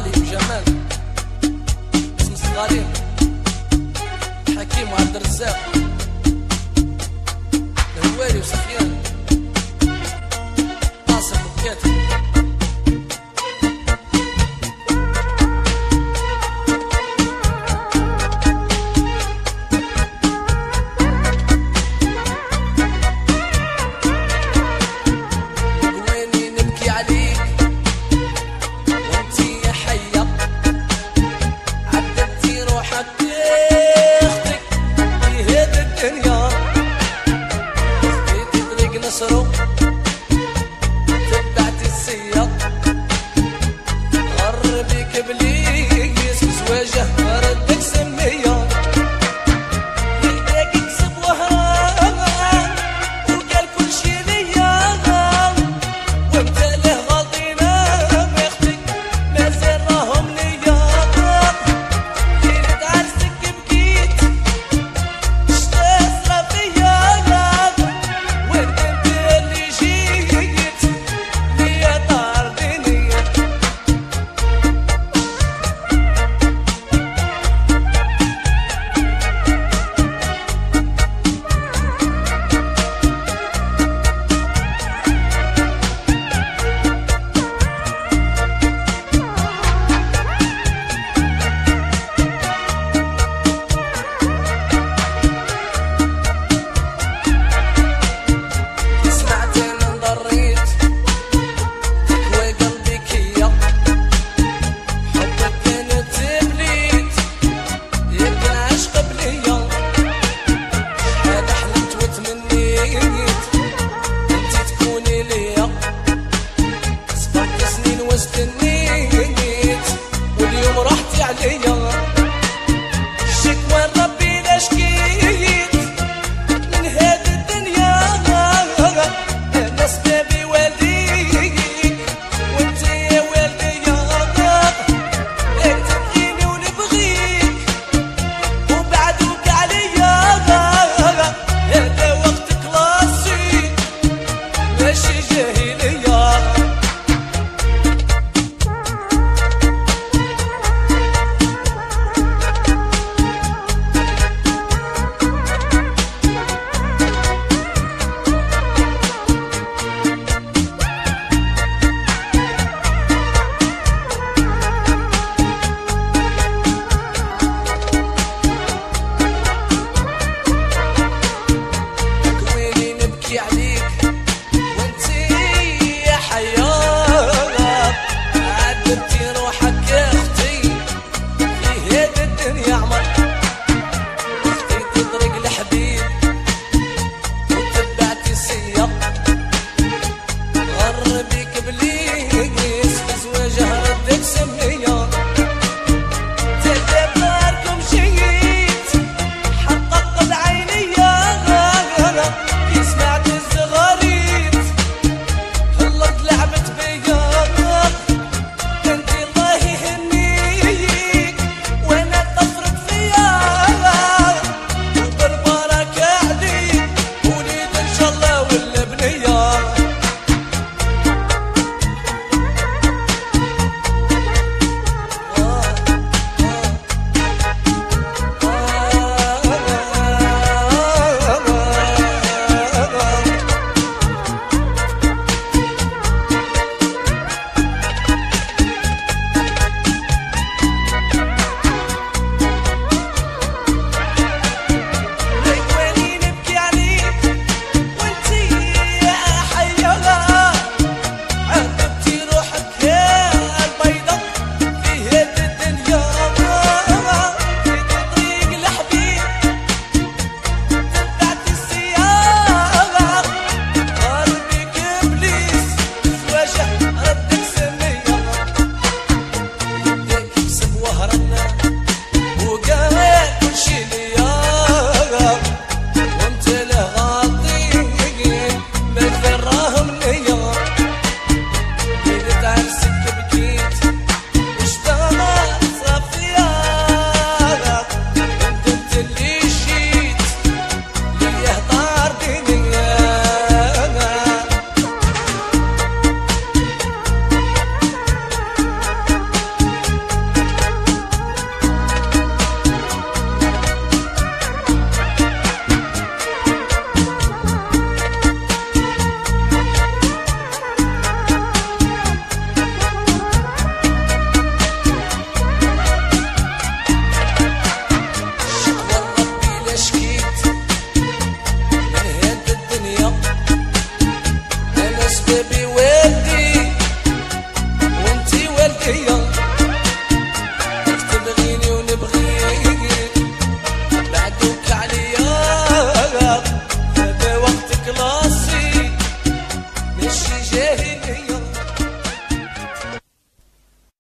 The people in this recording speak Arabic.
غالي وجمال اسم الصغارين حكيم وعبد الرزاق. الهواري وسفيان. قاسم وكاتب